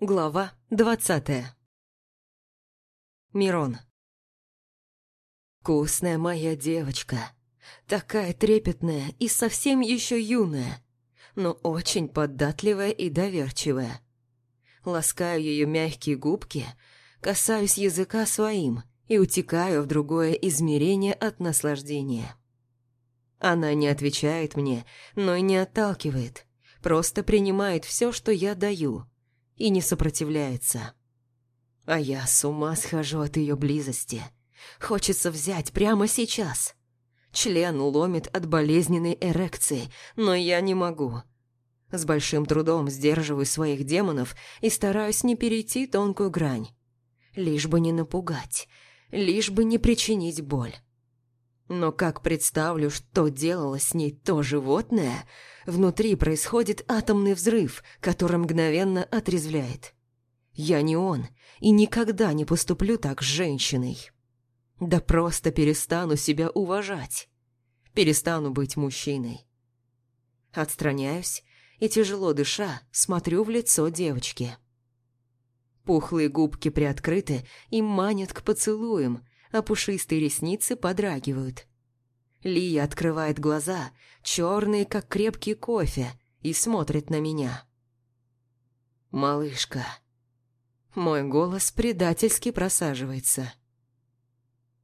Глава двадцатая Мирон Вкусная моя девочка, такая трепетная и совсем еще юная, но очень податливая и доверчивая. Ласкаю ее мягкие губки, касаюсь языка своим и утекаю в другое измерение от наслаждения. Она не отвечает мне, но и не отталкивает, просто принимает все, что я даю, и не сопротивляется. А я с ума схожу от ее близости. Хочется взять прямо сейчас. Член ломит от болезненной эрекции, но я не могу. С большим трудом сдерживаю своих демонов и стараюсь не перейти тонкую грань. Лишь бы не напугать, лишь бы не причинить боль. Но как представлю, что делало с ней то животное, внутри происходит атомный взрыв, который мгновенно отрезвляет. Я не он и никогда не поступлю так с женщиной. Да просто перестану себя уважать. Перестану быть мужчиной. Отстраняюсь и, тяжело дыша, смотрю в лицо девочки. Пухлые губки приоткрыты и манят к поцелуям, а пушистые ресницы подрагивают. Лия открывает глаза, черные, как крепкий кофе, и смотрит на меня. «Малышка». Мой голос предательски просаживается.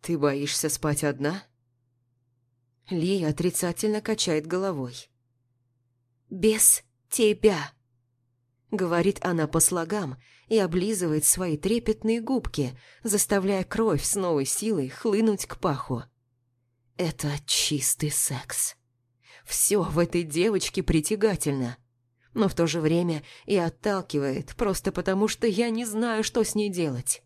«Ты боишься спать одна?» Лия отрицательно качает головой. «Без тебя», — говорит она по слогам и облизывает свои трепетные губки, заставляя кровь с новой силой хлынуть к паху. Это чистый секс. Все в этой девочке притягательно, но в то же время и отталкивает, просто потому что я не знаю, что с ней делать.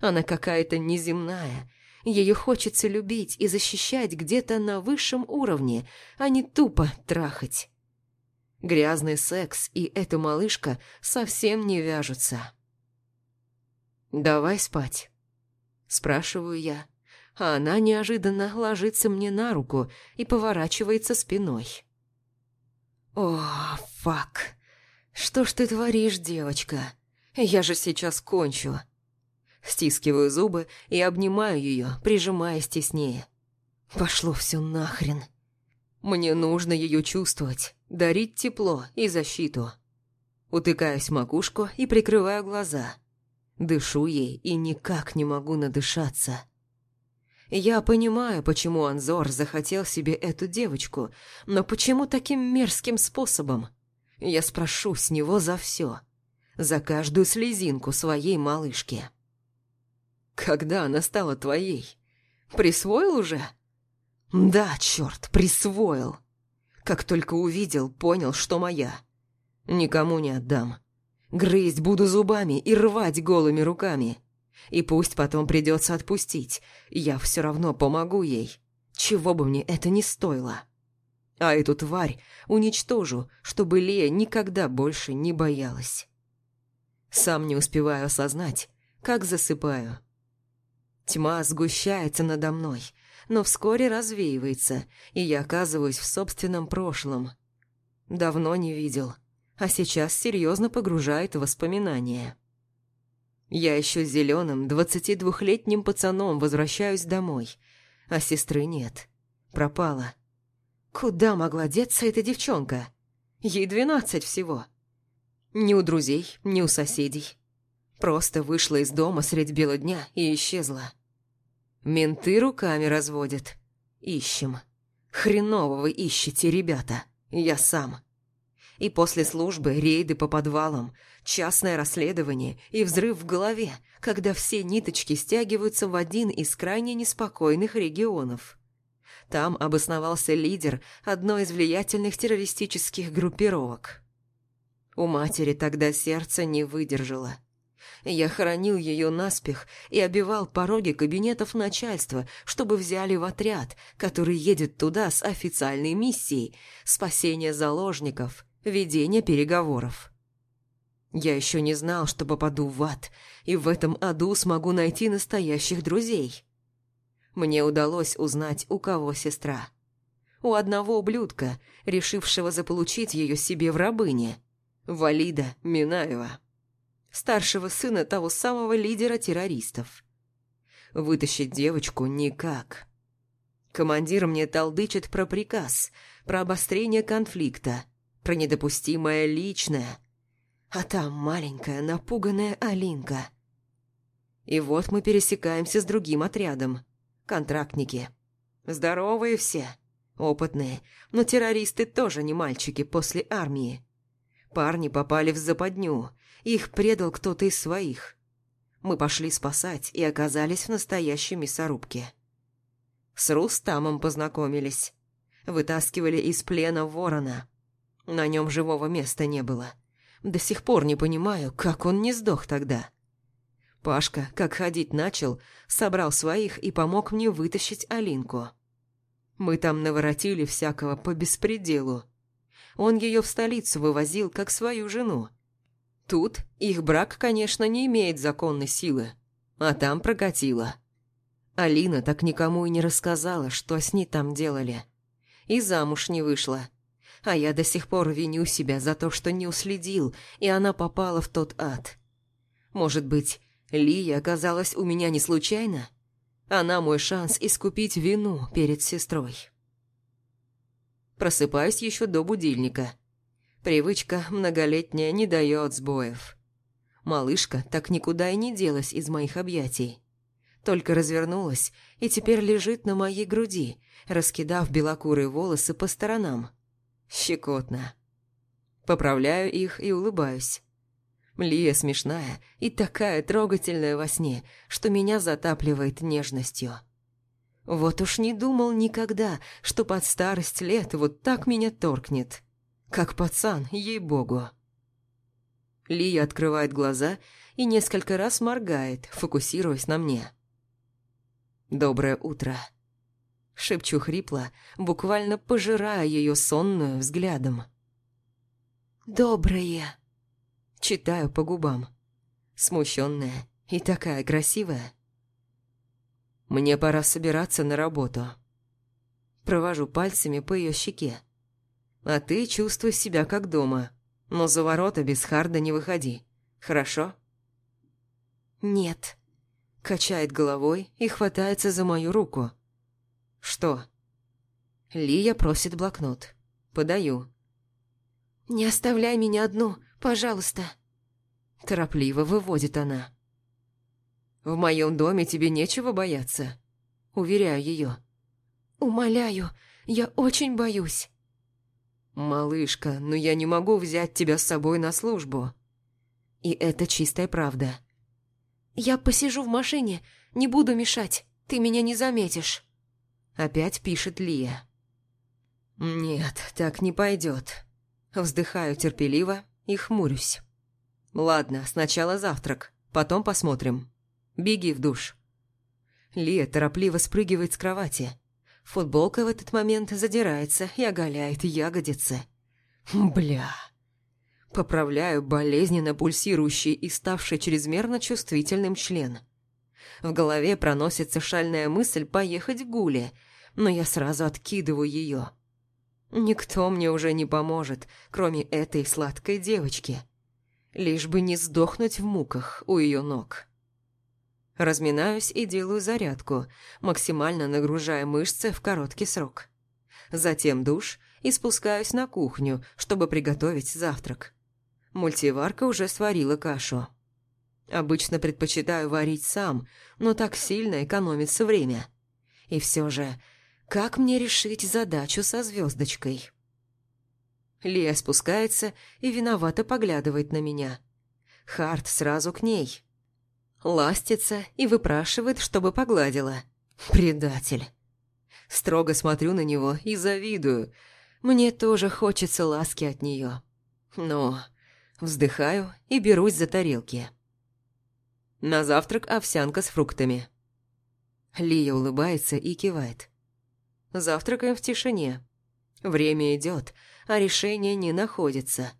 Она какая-то неземная, ее хочется любить и защищать где-то на высшем уровне, а не тупо трахать. Грязный секс и эта малышка совсем не вяжутся. «Давай спать», – спрашиваю я, а она неожиданно ложится мне на руку и поворачивается спиной. «О, фак! Что ж ты творишь, девочка? Я же сейчас кончу!» Стискиваю зубы и обнимаю ее, прижимаясь теснее. «Пошло все нахрен!» Мне нужно ее чувствовать, дарить тепло и защиту. Утыкаюсь в макушку и прикрываю глаза. Дышу ей и никак не могу надышаться. Я понимаю, почему Анзор захотел себе эту девочку, но почему таким мерзким способом? Я спрошу с него за все, за каждую слезинку своей малышки. Когда она стала твоей? Присвоил уже? Да, черт, присвоил. Как только увидел, понял, что моя. Никому не отдам. Грызть буду зубами и рвать голыми руками. И пусть потом придется отпустить, я все равно помогу ей, чего бы мне это ни стоило. А эту тварь уничтожу, чтобы Лея никогда больше не боялась. Сам не успеваю осознать, как засыпаю. Тьма сгущается надо мной, но вскоре развеивается, и я оказываюсь в собственном прошлом. Давно не видел, а сейчас серьезно погружает в воспоминания. Я еще зеленым, двадцатидвухлетним пацаном возвращаюсь домой, а сестры нет. Пропала. Куда могла деться эта девчонка? Ей двенадцать всего. Ни у друзей, ни у соседей. Просто вышла из дома средь бела дня и исчезла. Менты руками разводят. Ищем. Хреново вы ищете, ребята. Я сам. И после службы рейды по подвалам, частное расследование и взрыв в голове, когда все ниточки стягиваются в один из крайне неспокойных регионов. Там обосновался лидер одной из влиятельных террористических группировок. У матери тогда сердце не выдержало – я хоронил ее наспех и обивал пороги кабинетов начальства, чтобы взяли в отряд, который едет туда с официальной миссией спасения заложников, ведения переговоров. Я еще не знал, что попаду в ад, и в этом аду смогу найти настоящих друзей. Мне удалось узнать, у кого сестра. У одного ублюдка, решившего заполучить ее себе в рабыне. Валида Минаева. Старшего сына того самого лидера террористов. Вытащить девочку никак. Командир мне толдычит про приказ, про обострение конфликта, про недопустимое личное. А там маленькая напуганная Алинка. И вот мы пересекаемся с другим отрядом. Контрактники. Здоровые все, опытные, но террористы тоже не мальчики после армии. Парни попали в западню, их предал кто-то из своих. Мы пошли спасать и оказались в настоящей мясорубке. С Рустамом познакомились. Вытаскивали из плена ворона. На нем живого места не было. До сих пор не понимаю, как он не сдох тогда. Пашка, как ходить начал, собрал своих и помог мне вытащить Алинку. Мы там наворотили всякого по беспределу. Он ее в столицу вывозил, как свою жену. Тут их брак, конечно, не имеет законной силы, а там прокатило. Алина так никому и не рассказала, что с ней там делали. И замуж не вышла. А я до сих пор виню себя за то, что не уследил, и она попала в тот ад. Может быть, Лия оказалась у меня не случайно? Она мой шанс искупить вину перед сестрой. Просыпаюсь еще до будильника. Привычка многолетняя не дает сбоев. Малышка так никуда и не делась из моих объятий. Только развернулась и теперь лежит на моей груди, раскидав белокурые волосы по сторонам. Щекотно. Поправляю их и улыбаюсь. Лия смешная и такая трогательная во сне, что меня затапливает нежностью. Вот уж не думал никогда, что под старость лет вот так меня торкнет. Как пацан, ей-богу. Лия открывает глаза и несколько раз моргает, фокусируясь на мне. «Доброе утро», — шепчу хрипло, буквально пожирая ее сонную взглядом. «Доброе», Читаю по губам. Смущенная и такая красивая. Мне пора собираться на работу. Провожу пальцами по ее щеке. А ты чувствуй себя как дома, но за ворота без харда не выходи. Хорошо? Нет. Качает головой и хватается за мою руку. Что? Лия просит блокнот. Подаю. «Не оставляй меня одну, пожалуйста!» Торопливо выводит она. «В моем доме тебе нечего бояться», — уверяю ее. «Умоляю, я очень боюсь». «Малышка, но я не могу взять тебя с собой на службу». И это чистая правда. «Я посижу в машине, не буду мешать, ты меня не заметишь». Опять пишет Лия. «Нет, так не пойдет». Вздыхаю терпеливо и хмурюсь. «Ладно, сначала завтрак, потом посмотрим. Беги в душ». Лия торопливо спрыгивает с кровати. Футболка в этот момент задирается и оголяет ягодицы. Бля. Поправляю болезненно пульсирующий и ставший чрезмерно чувствительным член. В голове проносится шальная мысль поехать в гуле, но я сразу откидываю ее. Никто мне уже не поможет, кроме этой сладкой девочки лишь бы не сдохнуть в муках у ее ног. Разминаюсь и делаю зарядку, максимально нагружая мышцы в короткий срок. Затем душ и спускаюсь на кухню, чтобы приготовить завтрак. Мультиварка уже сварила кашу. Обычно предпочитаю варить сам, но так сильно экономится время. И все же, как мне решить задачу со звездочкой? Лия спускается и виновато поглядывает на меня. Харт сразу к ней. Ластится и выпрашивает, чтобы погладила. Предатель. Строго смотрю на него и завидую. Мне тоже хочется ласки от нее. Но вздыхаю и берусь за тарелки. На завтрак овсянка с фруктами. Лия улыбается и кивает. Завтракаем в тишине. Время идет, а решения не находится.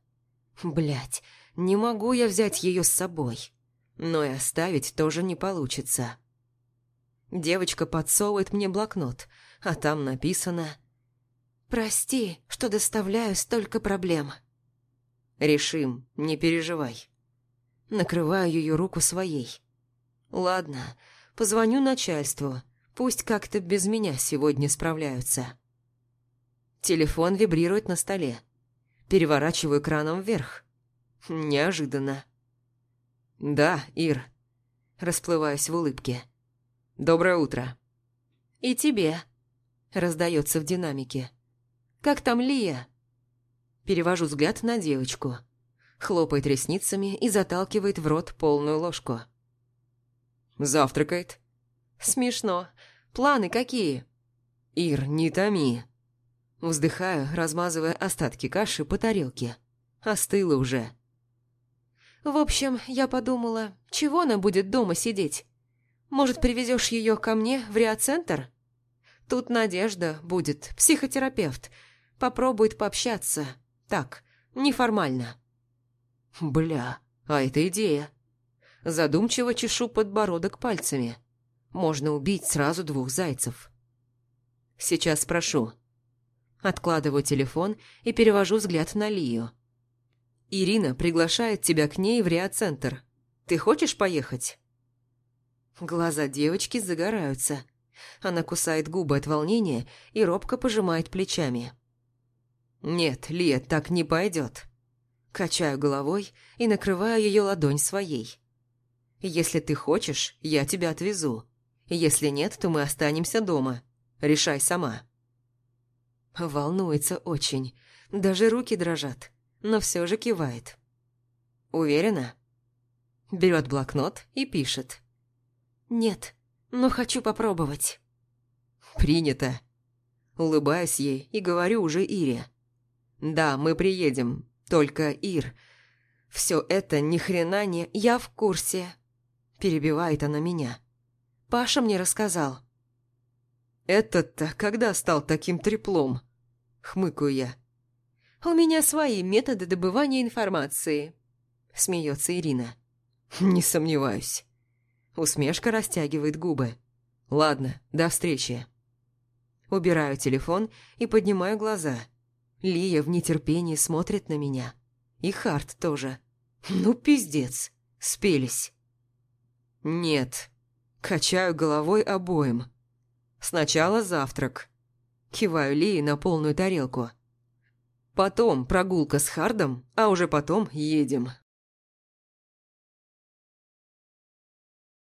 Блять, не могу я взять ее с собой. Но и оставить тоже не получится. Девочка подсовывает мне блокнот, а там написано «Прости, что доставляю столько проблем». «Решим, не переживай». Накрываю ее руку своей. Ладно, позвоню начальству. Пусть как-то без меня сегодня справляются. Телефон вибрирует на столе. Переворачиваю экраном вверх. Неожиданно. «Да, Ир». Расплываюсь в улыбке. «Доброе утро». «И тебе», — раздается в динамике. «Как там Лия?» Перевожу взгляд на девочку. Хлопает ресницами и заталкивает в рот полную ложку. «Завтракает?» «Смешно. Планы какие?» «Ир, не томи». Вздыхаю, размазывая остатки каши по тарелке. Остыла уже. В общем, я подумала, чего она будет дома сидеть? Может, привезешь ее ко мне в Риоцентр? Тут Надежда будет, психотерапевт. Попробует пообщаться. Так, неформально. Бля, а это идея. Задумчиво чешу подбородок пальцами. Можно убить сразу двух зайцев. Сейчас спрошу. Откладываю телефон и перевожу взгляд на Лию. Ирина приглашает тебя к ней в Риоцентр. Ты хочешь поехать?» Глаза девочки загораются. Она кусает губы от волнения и робко пожимает плечами. «Нет, Лия, так не пойдет». Качаю головой и накрываю ее ладонь своей. «Если ты хочешь, я тебя отвезу. Если нет, то мы останемся дома. Решай сама». Волнуется очень. Даже руки дрожат но все же кивает. «Уверена?» Берет блокнот и пишет. «Нет, но хочу попробовать». «Принято». Улыбаюсь ей и говорю уже Ире. «Да, мы приедем, только Ир. Все это ни хрена не... Я в курсе». Перебивает она меня. Паша мне рассказал. «Этот-то когда стал таким треплом?» Хмыкаю я. «У меня свои методы добывания информации», – смеется Ирина. «Не сомневаюсь». Усмешка растягивает губы. «Ладно, до встречи». Убираю телефон и поднимаю глаза. Лия в нетерпении смотрит на меня. И Харт тоже. Ну, пиздец. Спелись. Нет. Качаю головой обоим. Сначала завтрак. Киваю Лии на полную тарелку. Потом прогулка с Хардом, а уже потом едем.